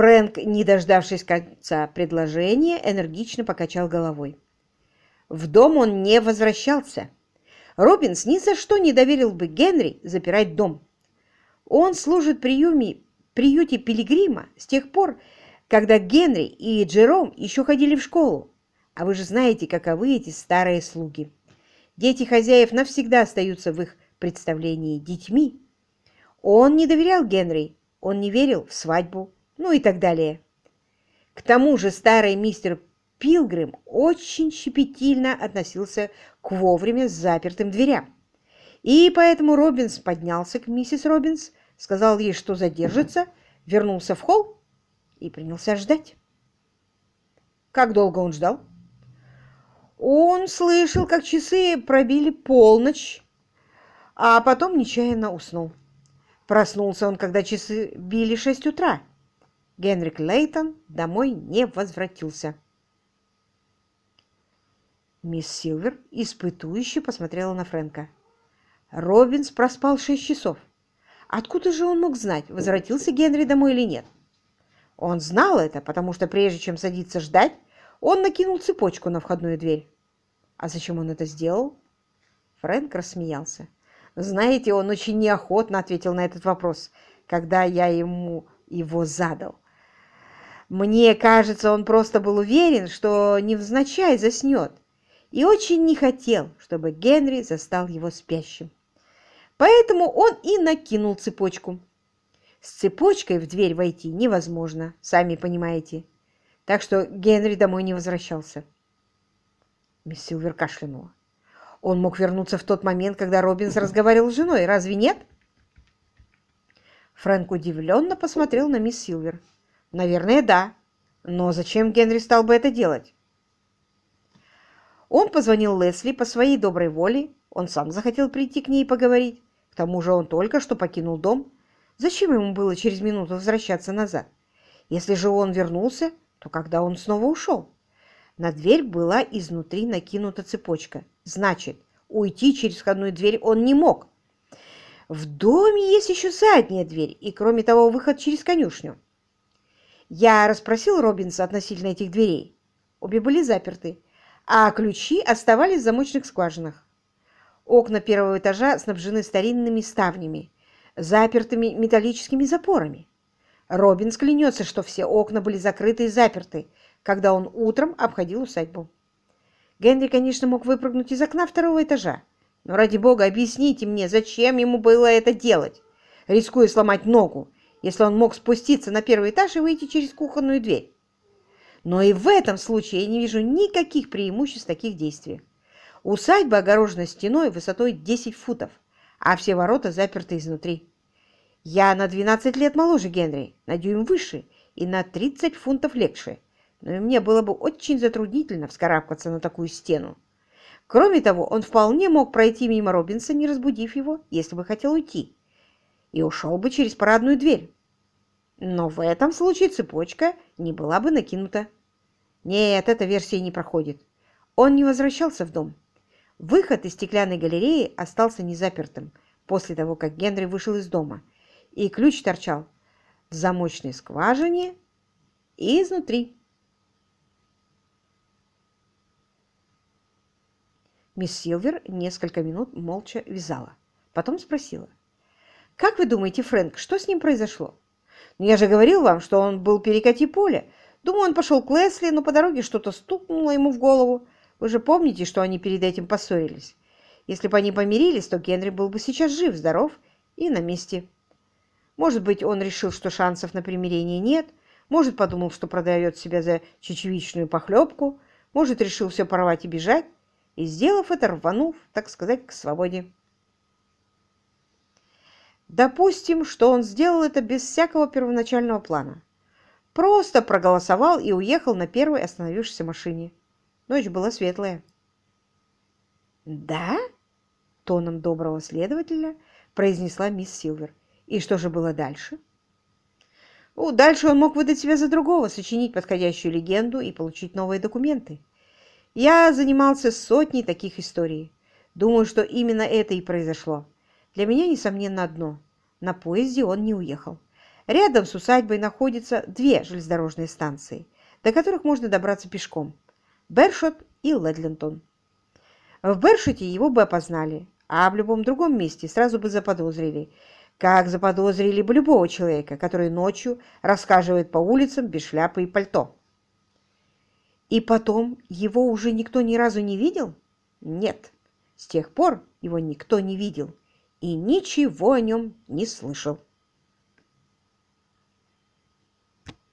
Фрэнк, не дождавшись конца предложения, энергично покачал головой. В дом он не возвращался. Робинс ни за что не доверил бы Генри запирать дом. Он служит приюме, приюте Пилигрима с тех пор, когда Генри и Джером еще ходили в школу. А вы же знаете, каковы эти старые слуги. Дети хозяев навсегда остаются в их представлении детьми. Он не доверял Генри, он не верил в свадьбу, ну и так далее. К тому же старый мистер Пилгрим очень щепетильно относился к вовремя запертым дверям. И поэтому Робинс поднялся к миссис Робинс, сказал ей, что задержится, вернулся в холл и принялся ждать. Как долго он ждал? Он слышал, как часы пробили полночь, а потом нечаянно уснул. Проснулся он, когда часы били шесть утра. Генрик Лейтон домой не возвратился. Мисс Силвер испытующе посмотрела на Фрэнка. Робинс проспал шесть часов. Откуда же он мог знать, возвратился Генри домой или нет? Он знал это, потому что прежде чем садиться ждать, он накинул цепочку на входную дверь. А зачем он это сделал? Фрэнк рассмеялся. Знаете, он очень неохотно ответил на этот вопрос, когда я ему его задал. Мне кажется, он просто был уверен, что невзначай заснет, и очень не хотел, чтобы Генри застал его спящим. Поэтому он и накинул цепочку. С цепочкой в дверь войти невозможно, сами понимаете. Так что Генри домой не возвращался. Мисс Силвер кашлянула. Он мог вернуться в тот момент, когда Робинс разговаривал с женой, разве нет? Фрэнк удивленно посмотрел на мисс Силвер. Наверное, да. Но зачем Генри стал бы это делать? Он позвонил Лесли по своей доброй воле. Он сам захотел прийти к ней и поговорить. К тому же он только что покинул дом. Зачем ему было через минуту возвращаться назад? Если же он вернулся, то когда он снова ушел? На дверь была изнутри накинута цепочка. Значит, уйти через входную дверь он не мог. В доме есть еще задняя дверь, и, кроме того, выход через конюшню. Я расспросил Робинса относительно этих дверей. Обе были заперты, а ключи оставались в замочных скважинах. Окна первого этажа снабжены старинными ставнями, запертыми металлическими запорами. Робинс клянется, что все окна были закрыты и заперты, когда он утром обходил усадьбу. Генри, конечно, мог выпрыгнуть из окна второго этажа, но ради бога объясните мне, зачем ему было это делать, рискуя сломать ногу, если он мог спуститься на первый этаж и выйти через кухонную дверь. Но и в этом случае я не вижу никаких преимуществ таких действий. Усадьба огорожена стеной высотой 10 футов, а все ворота заперты изнутри. Я на 12 лет моложе Генри, на дюйм выше и на 30 фунтов легче, но и мне было бы очень затруднительно вскарабкаться на такую стену. Кроме того, он вполне мог пройти мимо Робинса, не разбудив его, если бы хотел уйти и ушел бы через парадную дверь. Но в этом случае цепочка не была бы накинута. Нет, эта версия не проходит. Он не возвращался в дом. Выход из стеклянной галереи остался незапертым после того, как Генри вышел из дома, и ключ торчал в замочной скважине и изнутри. Мисс Силвер несколько минут молча вязала. Потом спросила. Как вы думаете, Фрэнк, что с ним произошло? Ну, я же говорил вам, что он был перекати поле. Думаю, он пошел к Лесли, но по дороге что-то стукнуло ему в голову. Вы же помните, что они перед этим поссорились? Если бы они помирились, то Генри был бы сейчас жив, здоров и на месте. Может быть, он решил, что шансов на примирение нет, может, подумал, что продает себя за чечевичную похлебку, может, решил все порвать и бежать, и, сделав это, рванув, так сказать, к свободе. Допустим, что он сделал это без всякого первоначального плана. Просто проголосовал и уехал на первой остановившейся машине. Ночь была светлая. «Да?» — тоном доброго следователя произнесла мисс Силвер. «И что же было дальше?» Ну, дальше он мог выдать себя за другого, сочинить подходящую легенду и получить новые документы. Я занимался сотней таких историй. Думаю, что именно это и произошло. Для меня, несомненно, одно. На поезде он не уехал. Рядом с усадьбой находятся две железнодорожные станции, до которых можно добраться пешком – Бершот и Ледлинтон. В Бершоте его бы опознали, а в любом другом месте сразу бы заподозрили, как заподозрили бы любого человека, который ночью рассказывает по улицам без шляпы и пальто. И потом его уже никто ни разу не видел? Нет, с тех пор его никто не видел и ничего о нем не слышал.